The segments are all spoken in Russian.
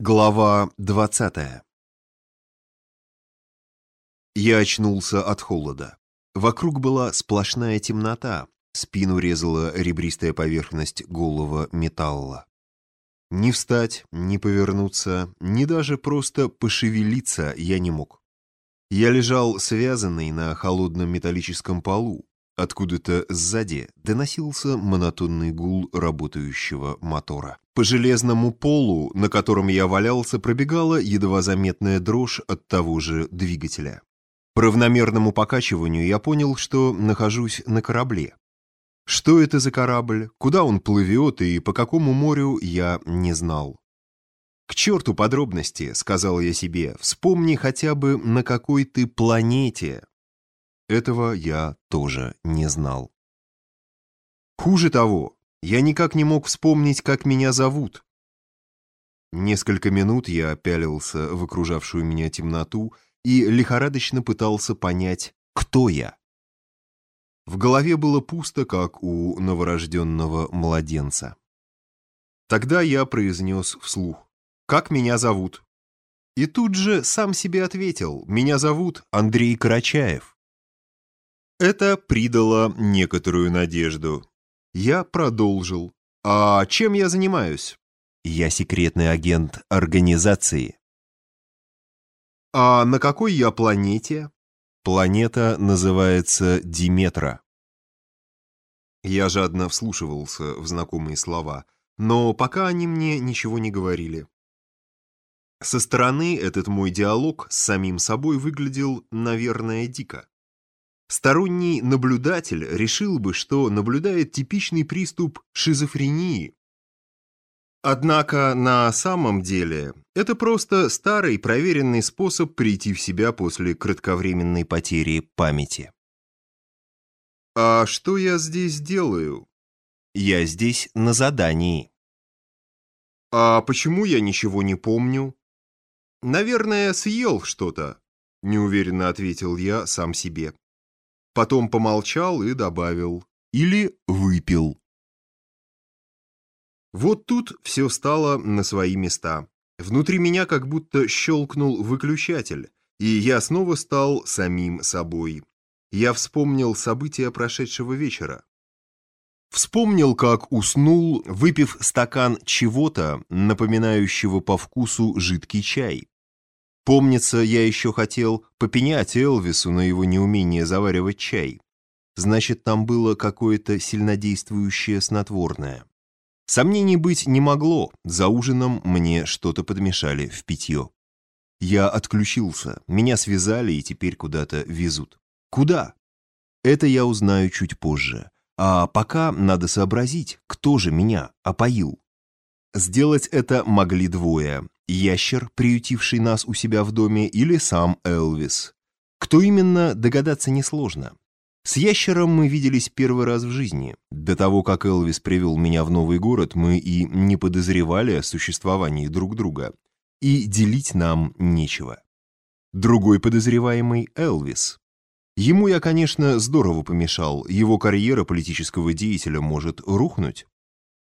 Глава 20 Я очнулся от холода. Вокруг была сплошная темнота, спину резала ребристая поверхность голого металла. Ни встать, ни повернуться, ни даже просто пошевелиться я не мог. Я лежал связанный на холодном металлическом полу. Откуда-то сзади доносился монотонный гул работающего мотора. По железному полу, на котором я валялся, пробегала едва заметная дрожь от того же двигателя. По равномерному покачиванию я понял, что нахожусь на корабле. Что это за корабль, куда он плывет и по какому морю, я не знал. «К черту подробности», — сказал я себе, — «вспомни хотя бы, на какой ты планете». Этого я тоже не знал. Хуже того, я никак не мог вспомнить, как меня зовут. Несколько минут я пялился в окружавшую меня темноту и лихорадочно пытался понять, кто я. В голове было пусто, как у новорожденного младенца. Тогда я произнес вслух «Как меня зовут?» И тут же сам себе ответил «Меня зовут Андрей Карачаев». Это придало некоторую надежду. Я продолжил. «А чем я занимаюсь?» «Я секретный агент организации». «А на какой я планете?» «Планета называется Диметра». Я жадно вслушивался в знакомые слова, но пока они мне ничего не говорили. Со стороны этот мой диалог с самим собой выглядел, наверное, дико. Сторонний наблюдатель решил бы, что наблюдает типичный приступ шизофрении. Однако на самом деле это просто старый проверенный способ прийти в себя после кратковременной потери памяти. «А что я здесь делаю?» «Я здесь на задании». «А почему я ничего не помню?» «Наверное, съел что-то», — неуверенно ответил я сам себе. Потом помолчал и добавил «или выпил». Вот тут все стало на свои места. Внутри меня как будто щелкнул выключатель, и я снова стал самим собой. Я вспомнил события прошедшего вечера. Вспомнил, как уснул, выпив стакан чего-то, напоминающего по вкусу жидкий чай. Помнится, я еще хотел попенять Элвису на его неумение заваривать чай. Значит, там было какое-то сильнодействующее снотворное. Сомнений быть не могло, за ужином мне что-то подмешали в питье. Я отключился, меня связали и теперь куда-то везут. Куда? Это я узнаю чуть позже. А пока надо сообразить, кто же меня опоил. Сделать это могли двое ящер, приютивший нас у себя в доме, или сам Элвис. Кто именно, догадаться несложно. С ящером мы виделись первый раз в жизни. До того, как Элвис привел меня в новый город, мы и не подозревали о существовании друг друга. И делить нам нечего. Другой подозреваемый — Элвис. Ему я, конечно, здорово помешал, его карьера политического деятеля может рухнуть.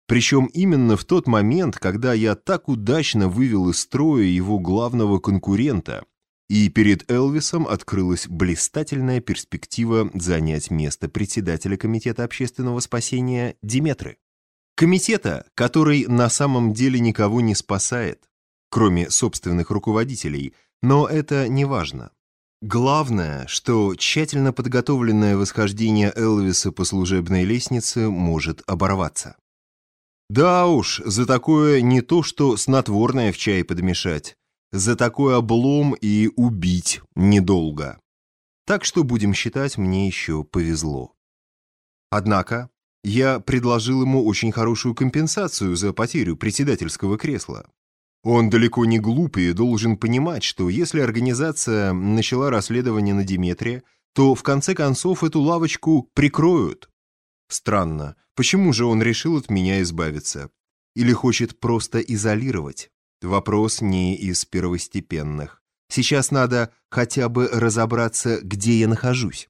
Причем именно в тот момент, когда я так удачно вывел из строя его главного конкурента, и перед Элвисом открылась блистательная перспектива занять место председателя Комитета общественного спасения Диметры. Комитета, который на самом деле никого не спасает, кроме собственных руководителей, но это не важно. Главное, что тщательно подготовленное восхождение Элвиса по служебной лестнице может оборваться. Да уж, за такое не то что снотворное в чай подмешать, за такой облом и убить недолго. Так что, будем считать, мне еще повезло. Однако, я предложил ему очень хорошую компенсацию за потерю председательского кресла. Он далеко не глупый и должен понимать, что если организация начала расследование на Диметре, то в конце концов эту лавочку прикроют. Странно, почему же он решил от меня избавиться? Или хочет просто изолировать? Вопрос не из первостепенных. Сейчас надо хотя бы разобраться, где я нахожусь.